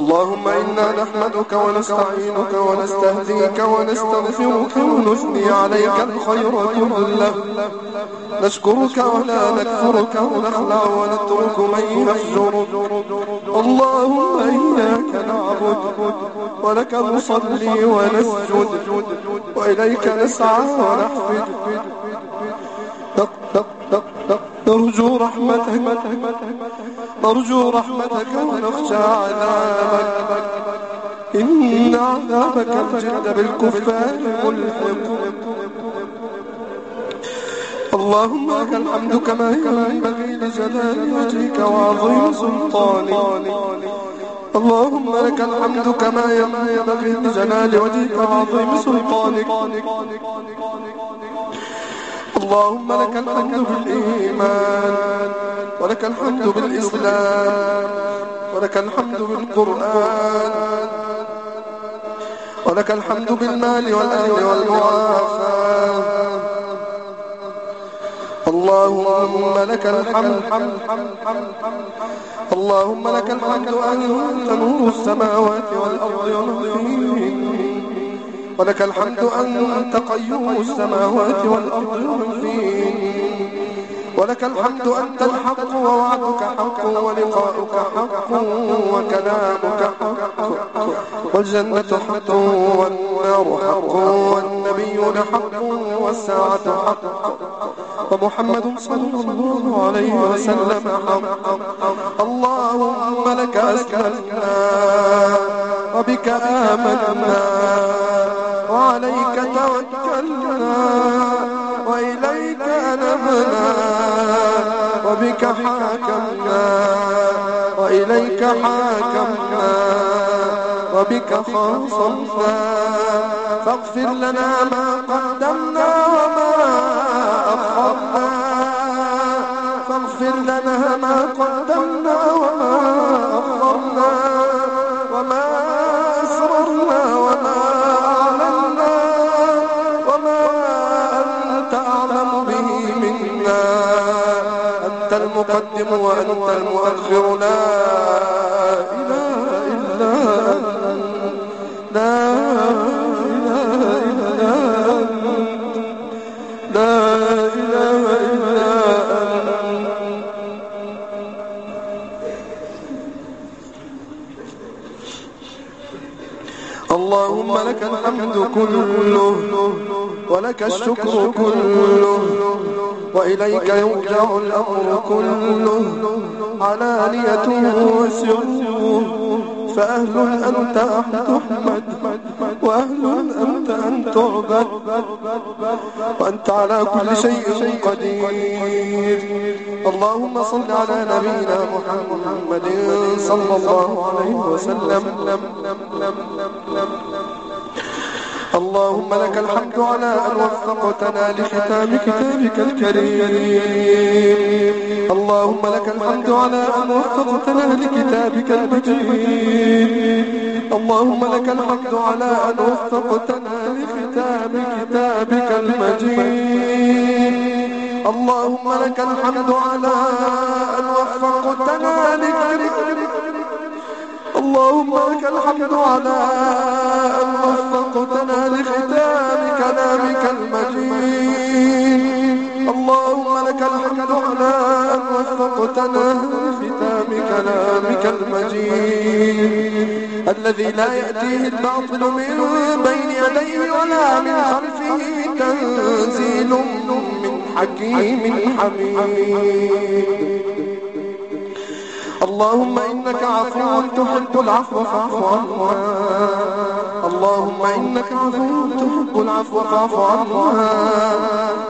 اللهم إنا نحمدك ونستعينك ونستهديك ونستغفرك ونثني عليك الخير كله. نشكرك ولا نكفرك ونخلع ونترك من يفجر اللهم إياك نعبد ولك نصلي ونسجد وإليك نسعى ونحفد نرجو رحمتك نرجو رحمتك ونخشى عذابك. إن عذابك الجد بالكفار ملحق. اللهم لك الحمد كما ينبغي لجلال وجهك وعظيم سلطانك اللهم لك الحمد كما ينبغي لجلال وجهك وعظيم سلطانك اللهم لك الحمد بالإيمان ولك الحمد بالإسلام ولك الحمد بالقرآن ولك الحمد بالمال والأهل والمعافاة. اللهم لك الحمد. اللهم لك الحمد أنت نور السماوات والأرض ومن ولك الحمد أنت قيوم السماوات والأرض ومن ولك الحمد أنت الحق ووعدك حق ولقاؤك حق وكلامك حق. والجنة حق والنار حق والنبيون حق والساعة حق. ومحمد صلى الله عليه وسلم حق. اللهم لك أسلمنا وبك آمنا. وعليك توكلنا وإليك أنبنا وبك حاكمنا وإليك حاكمنا وبك خاصمنا فاغفر لنا ما قدمنا أنت المقدم وأنت المؤخر. لا إله إلا لا إله إلا اللهم لك الحمد كله ولك الشكر كله. وإليك يرجع الأمر كله. علانيته وسره فأهل أنت أن تحمد. وأهل أنت أن تعبد وأنت على كل شيء قدير. اللهم صل على نبينا محمد صلى الله عليه وسلم. اللهم لك الحمد على أن وفقتنا لختام كتابك الكريم. اللهم لك الحمد على أن وفقتنا لكتابك المجيد. اللهم لك الحمد على أن وفقتنا لختام كتابك المجيد. اللهم لك الحمد على أن وفقتنا لكتابك اللهم لك الحمد على أن وفقتنا لختام كلامك المجيد الذي لا يأتيه الباطل من بين يديه ولا من خلفه تنزيل من حكيم حميد. اللهم إنك عفو تحب العفو فاعف عنا. اللهم إنك عفو تحب العفو فاعف عنا.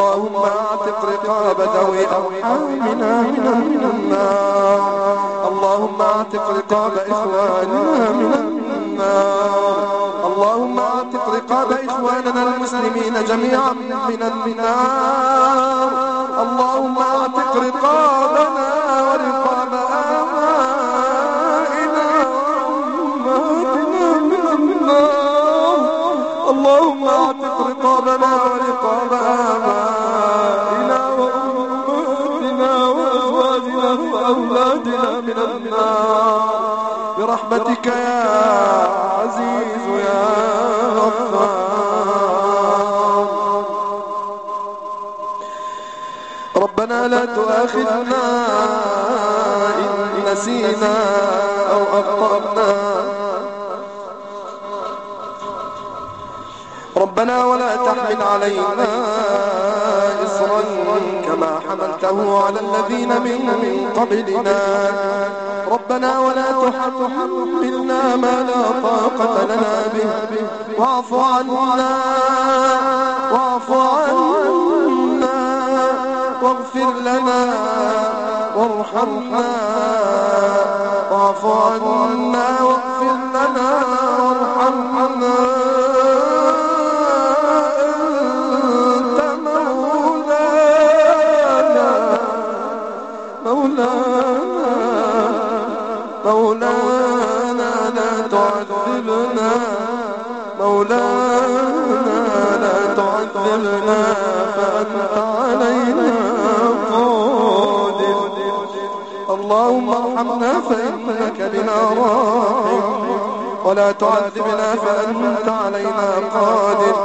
اللهم اعتق رقاب ذوي أرحامنا من النار. اللهم اعتق رقاب إخواننا من النار. اللهم اعتق رقاب إخواننا المسلمين جميعا من النار. اللهم تؤاخذنا إن نسينا أو أخطأنا. ربنا ولا تحمل علينا إصرا كما حملته على الذين من قبلنا. ربنا ولا تحملنا ما لا طاقة لنا به. واعف عنا واعف عنا. لنا وارحمنا واعف عنا واغفر لنا وارحمنا. أنت مولانا مولانا مولانا لا تعذبنا مولانا لا تعذبنا فأنت علينا. اللهم ارحمنا فإنك بنا راحم. ولا تعذبنا فأنت علينا قادر.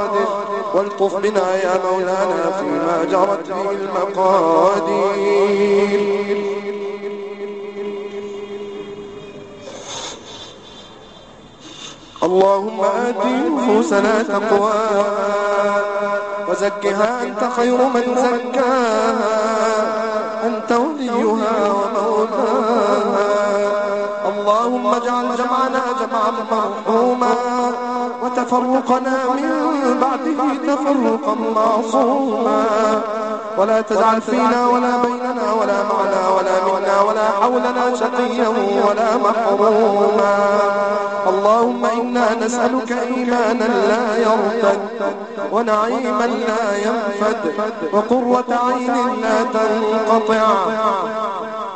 والطف بنا يا مولانا فيما جرت به المقادير. اللهم آت نفوسنا تقواها وزكها أنت خير من زكاها. أنت وليها ومولاها. اللهم اجعل جمعنا جمعا مرحوما وتفرقنا من بعده تفرقا معصوما. ولا تجعل فينا ولا بيننا ولا معنا ولا منا ولا حولنا شقيا ولا محروما. اللهم إنا نسألك إيمانا لا يرتد ونعيما لا ينفد وقرة عين لا تنقطع.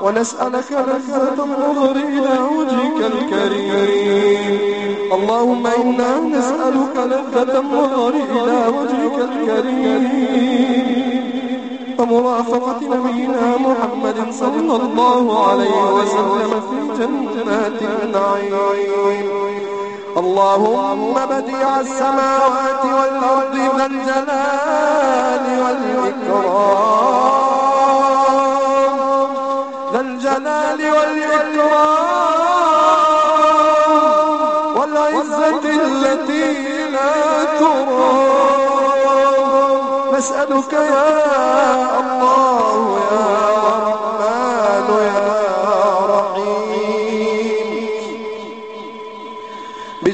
ونسألك لذة النظر إلى وجهك الكريم. اللهم إنا نسألك لذة النظر إلى وجهك الكريم. ومرافقة نبينا محمد صلى الله عليه وسلم في جنات النعيم. اللهم بديع السماوات والأرض ذا الجلال والإكرام.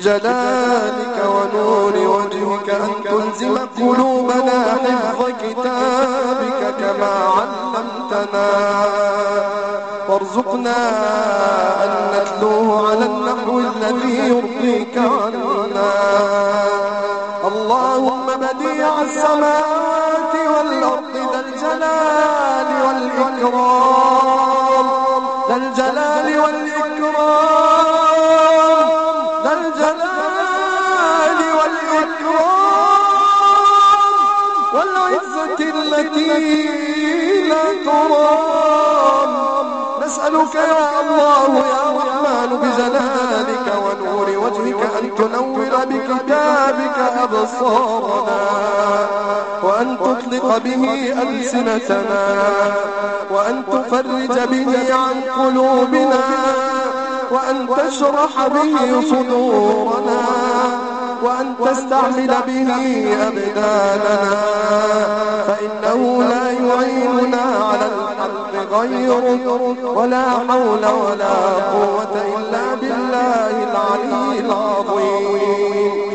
بجلالك ونور وجهك أن تلزم قلوبنا حفظ كتابك كما علمتنا. وارزقنا أن نتلوه على النحو الذي يرضيك تنور بكتابك أبصارنا وأن تطلق به ألسنتنا وأن تفرج به عن قلوبنا وأن تشرح به صدورنا وأن تستعمل به أبداننا فإنه لا على غيرك ولا حول ولا قوة إلا بالله العلي العظيم.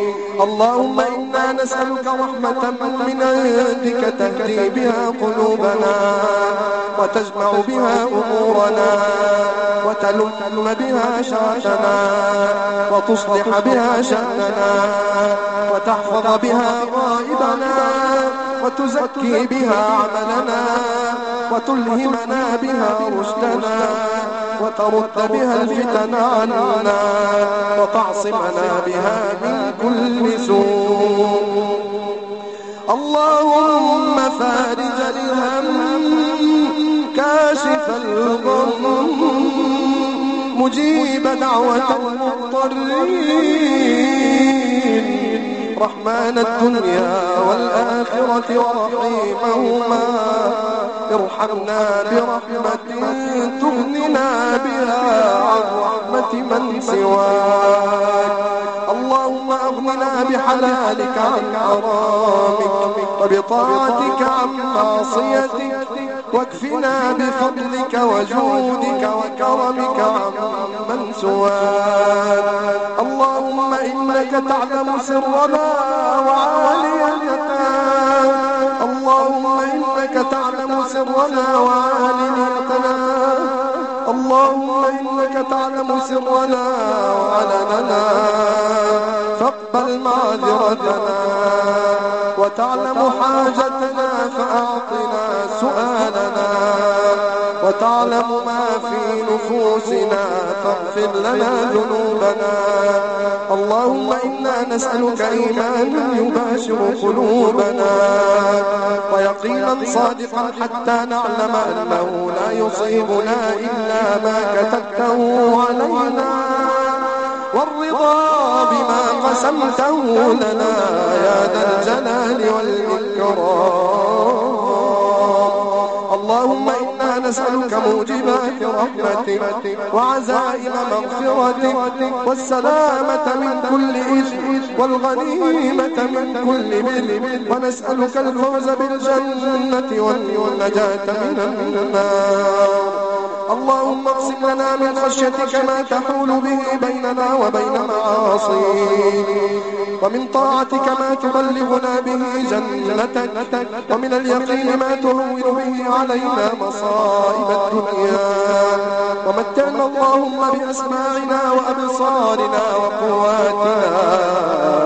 اللهم إنا نسألك رحمة من عندك تهدي بها قلوبنا وتجمع بها أمورنا وتلم بها شأننا وتصلح بها شأننا وتحفظ بها غائبنا وتزكي بها عملنا وتلهمنا بها رشدنا وترد بها الفتن عنا وتعصمنا بها من كل سوء. اللهم فارج الهم كاشف الغم. مجيب دعوة المضطرين. رحمن الدنيا والآخرة ورحيمهما ارحمنا برحمة تغننا بها عن رحمة من سواك. اللهم أغننا بحلالك عن حرامك وبطاعتك عن معصيتك واكفنا بفضلك وجودك وكرمك عمن سواك. اللهم إنك تعلم سرنا وعاليتنا اللهم إنك تعلم سرنا وعاليتنا اللهم إنك تعلم سرنا وعلننا فاقبل معذرتنا وتعلم حاجتنا فأعطنا سؤالنا. وتعلم ما في نفوسنا فاغفر لنا ذنوبنا. اللهم إنا نسألك إيمانا يباشر قلوبنا. ويقينا صادقا حتى نعلم أنه لا يصيبنا إلا ما كتبته علينا. والرضا بما قسمته لنا يا ذا الجلال والإكرام. نسألك موجبات رحمتك وعزائم مغفرتك والسلامة من كل إثم والغنيمة من كل بر ونسألك الفوز بالجنة والنجاة من النار. اللهم اقسم لنا من خشيتك ما تحول به بيننا وبين معاصيك. ومن طاعتك ما تبلغنا به جنتك ومن اليقين ما تهون به علينا مصائب الدنيا. ومتعنا اللهم بأسماعنا وأبصارنا وقواتنا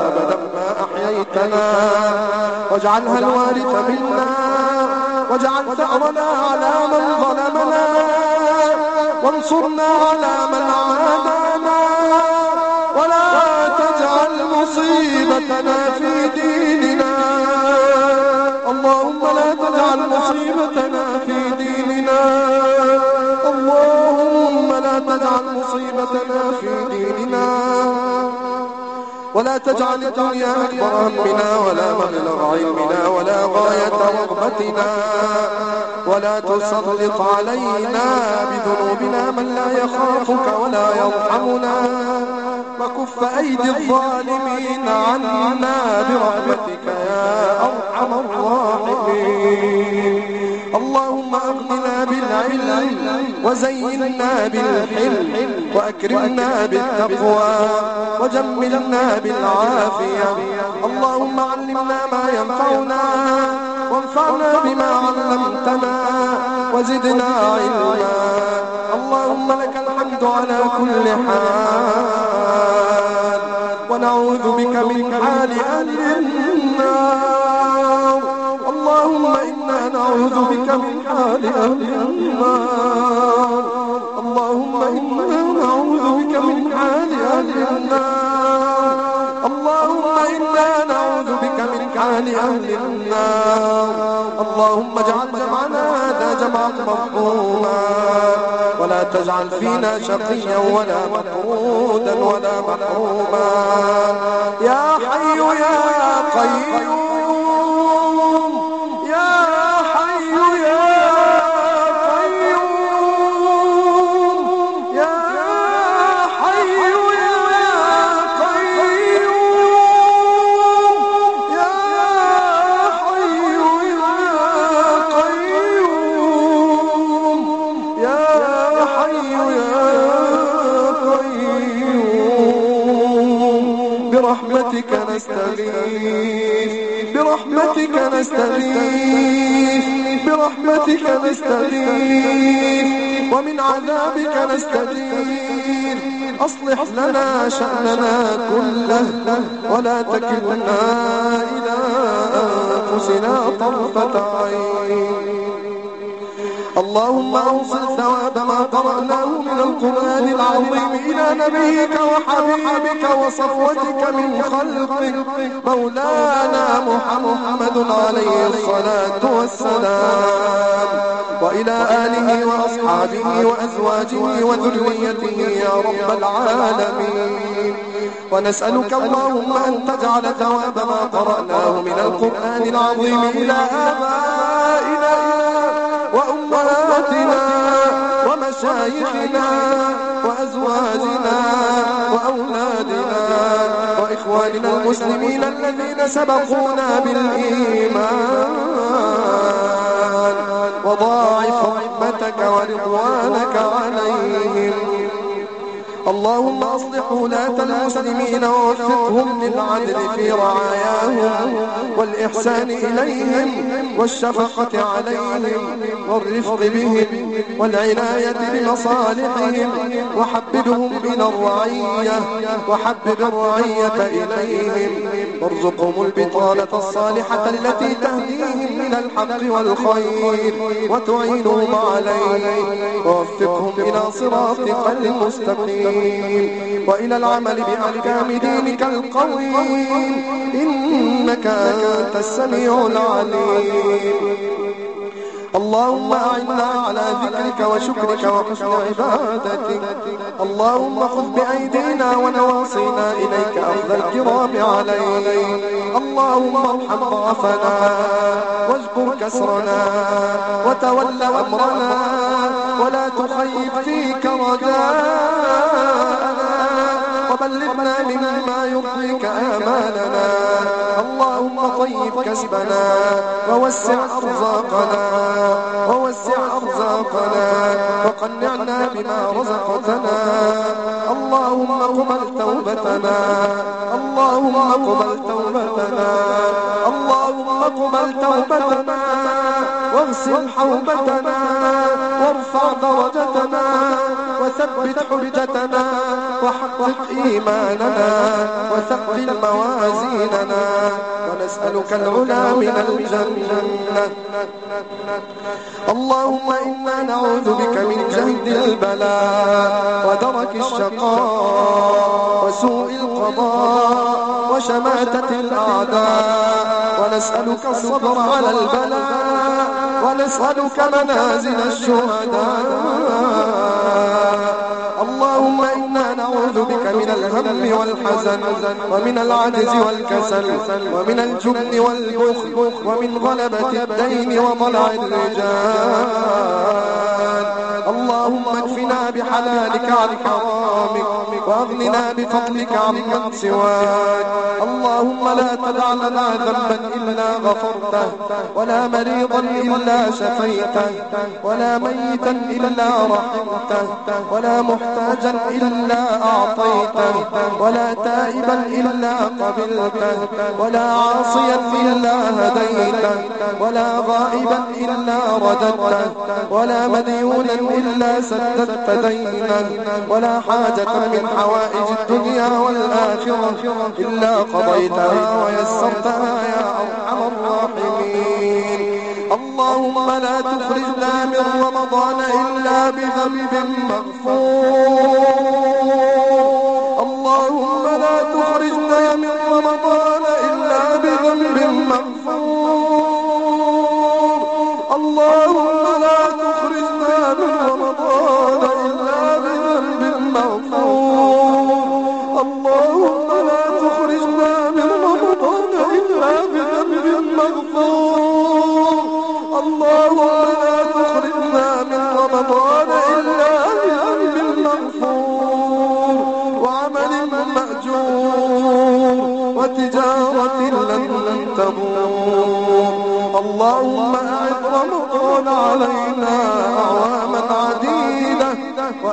أبدا ما أحييتنا. واجعلها الوارث منا. واجعل ثأرنا على من ظلمنا. وانصرنا على من ولا تجعل الدنيا أكبر همنا ولا مبلغ علمنا ولا غاية رغبتنا ولا تسلط علينا بذنوبنا من لا يخافك ولا يرحمنا وكف أيدي الظالمين عنا برحمتك يا أرحم الراحمين. اللهم أغننا بالعلم وزينا بالحلم وأكرمنا بالتقوى وجملنا بالعافية. اللهم علمنا ما ينفعنا وانفعنا بما علمتنا وزدنا علما. اللهم لك الحمد على كل حال. ونعوذ بك من حال أهل النار. اللهم إنا نعوذ بك من حال أهل النار. أهل النار. اللهم اجعل جمعنا هذا جمعا مرحوما ولا تجعل فينا شقيا ولا مطرودا ولا محروما يا حي يا قيوم. شأننا كله ولا تكلنا إلى أنفسنا طرفة عين. اللهم أوصل ثواب ما قرأناه من القرآن العظيم إلى نبيك وحبيبك وصفوتك من خلقك. مولانا محمد عليه الصلاة والسلام. وإلى آله وأصحابه وأزواجه وذريته يا رب العالمين. ونسألك اللهم أن تجعل ثواب ما قرأناه من القرآن العظيم إلى آبائنا وأمهاتنا ومشايخنا وأزواجنا وأولادنا وإخواننا المسلمين الذين سبقونا بالإيمان. وضاعف رحمتك ورضوانك عليهم. اللهم أصلح ولاة المسلمين ووفقهم للعدل في رعاياهم والإحسان إليهم والشفقة عليهم والرفق بهم والعناية بمصالحهم. وحببهم إلى الرعية وحبب الرعية إليهم. وارزقهم البطانة الصالحة التي تهديهم إلى الحق والخير وتعينهم عليه ووفقهم إلى صراطك المستقيم. وإلى العمل بأحكام دينك القويم. إنك أنت السميع العليم. اللهم أعنا على ذكرك وشكرك وحسن عبادتك. اللهم خذ بأيدينا ونواصينا إليك أخذ الكرام عليك اللهم ارحم ضعفنا واجبر كسرنا وتول أمرنا ولا تخيب فيك رجاءنا. وبلغنا مما كسبنا ووسع أرزاقنا ووسع أرزاقنا وقنعنا بما رزقتنا. اللهم اقبل توبتنا اللهم اقبل توبتنا اللهم اقبل توبتنا. واغسل حوبتنا وارفع درجتنا. وثبت حجتنا وحقق إيماننا وثقل موازيننا ونسألك العلا من الجنة. اللهم إنا نعوذ بك من جهد البلاء ودرك الشقاء وسوء القضاء وشماتة الأعداء. ونسألك الصبر على البلاء ونسألك منازل الشهداء. اللهم إنا نعوذ بك من الهم والحزن ومن العجز والكسل ومن الجبن والبخل ومن غلبة الدين وضلع الرجال اللهم اكفنا بحلالك عن حرامك واغننا بفضلك عمن سواك. اللهم لا تدع لنا ذنبا إلا غفرته ولا مريضا إلا شفيته ولا ميتا إلا رحمته ولا محتاجا إلا أعطيته ولا تائبا إلا قبلته ولا عاصيا إلا هديته ولا غائبا إلا رددته ولا مديونا إلا سددت دينه ولا حاجة من حوائج الدنيا والآخرة إلا قضيتها ويسرتها يا أرحم الراحمين. اللهم لا تخرجنا من رمضان إلا بذنب مغفور.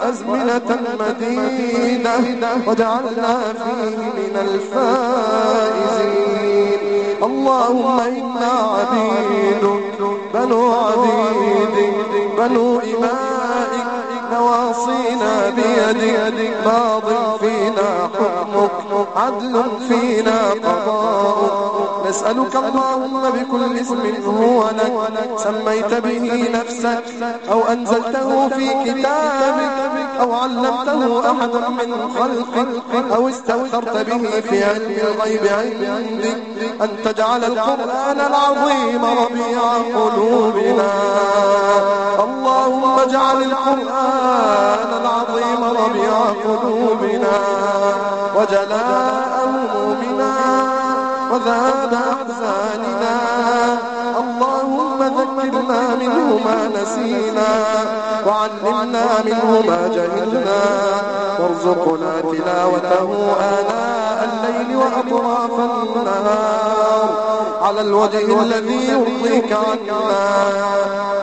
وأزمنة مديدة واجعلنا فيه من الفائزين. اللهم إنا عبيد بنو عبيد بنو إمائك نواصينا بيدك ماض فينا حكمك عدل فينا قضاؤك نسألك اللهم بكل اسم هو لك سميت به نفسك أو أنزلته في كتابك أو علمته أحدا من خلقك أو استأثرت به في علم الغيب عندك أن تجعل القرآن العظيم ربيع قلوبنا. اللهم اجعل القرآن العظيم ربيع قلوبنا. وجلاء وذهاب أحزاننا. اللهم ذكرنا منه ما نسينا وعلمنا منه ما جهلنا. وارزقنا تلاوته آناء الليل وأطراف النهار. على الوجه الذي يرضيك عنا.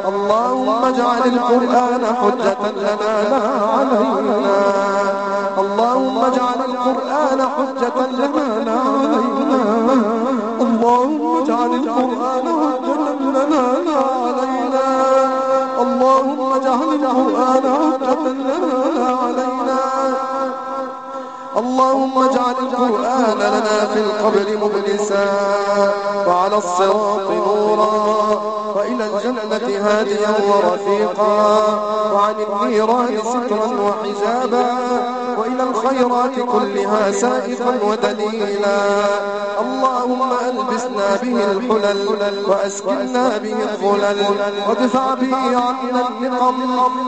اللهم اجعل القرآن حجة لنا لا علينا. اللهم اجعل القرآن حجة لنا لا علينا. اللهم اجعل القرآن حجة لنا لا علينا. اللهم اجعل القرآن حجة لنا لا علينا. اللهم اجعل القرآن لنا في القبر مبلسا وعلى الصراط نورا وإلى الجنة هاديا ورفيقا وعن النيران سترا وحجابا وإلى الخيرات كلها سائقا ودليلا. اللهم ألبسنا به الحلل وأسكننا به الظلل. وادفع به عنا النقم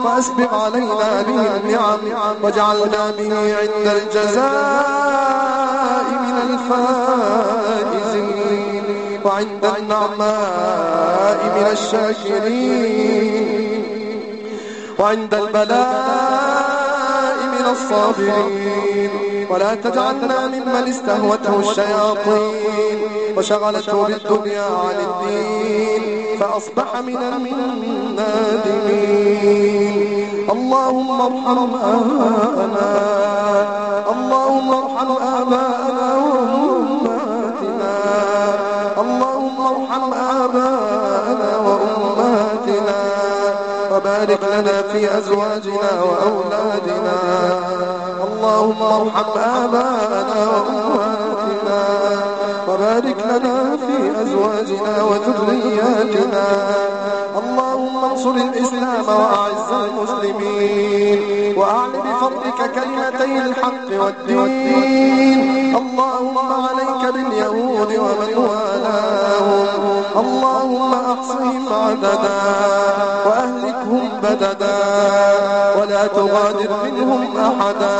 وأسبق علينا به النعم. واجعلنا به عند الجزاء من الفائزين. وعند النعماء من الشاكرين. وعند البلاء من الصابرين. ولا تجعلنا ممن استهوته الشياطين. وشغلته بالدنيا عن الدين. فأصبح من النادمين. اللهم ارحم آباءنا. اللهم ارحم آباءنا. وبارك لنا في أزواجنا وأولادنا. اللهم ارحم آباءنا وأمهاتنا وبارك لنا في أزواجنا وذرياتنا. اللهم انصر الإسلام وأعز المسلمين. وأعل بفضلك كلمتي الحق والدين. اللهم عليك باليهود ومن والاهم. اللهم أحصهم عددا. وأهلكهم بددا ولا تغادر منهم أحدا.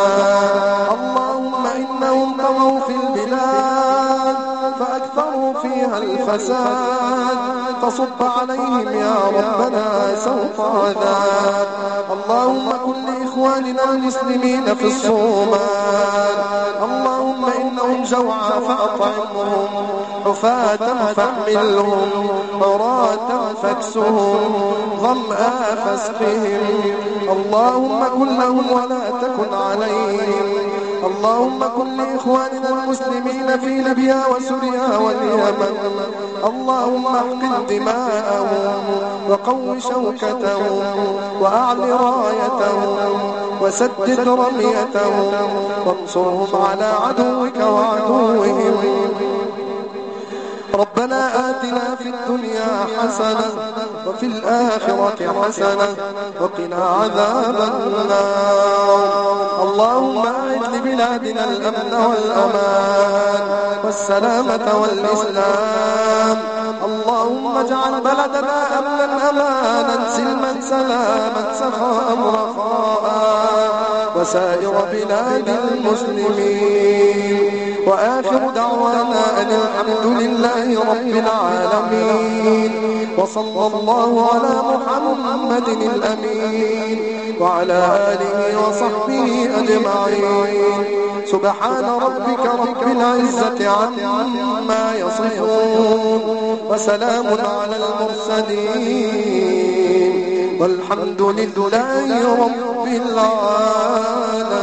اللهم إنهم طغوا في البلاد فأكثروا فيها الفساد. فصب عليهم يا ربنا سوط عذاب. اللهم كن لإخواننا المسلمين في الصومال. اللهم إنهم جوعى فأطعمهم حفاة فاحملهم عراة فاكسهم ظمآ فاسقهم. اللهم كن لهم ولا تكن عليهم. اللهم كن لإخواننا المسلمين في ليبيا وسوريا واليمن. اللهم احقن دماءهم وقو شوكتهم وأعل رايتهم وسدد رميتهم وانصرهم على عدوك وعدوهم. ربنا آتنا في الدنيا حسنة وفي الآخرة حسنة وقنا عذاب النار. اللهم أعد لبلادنا الأمن والأمان والسلامة والإسلام. اللهم اجعل بلدنا أمنا أمانا سلما سلاما سخاء رخاء وسائر بلاد المسلمين. وآخر دعوانا أن الحمد لله رب العالمين. وصلى الله على محمد الأمين. وعلى آله وصحبه أجمعين. سبحان ربك رب العزة عما يصفون. وسلام على المرسلين. والحمد لله رب العالمين.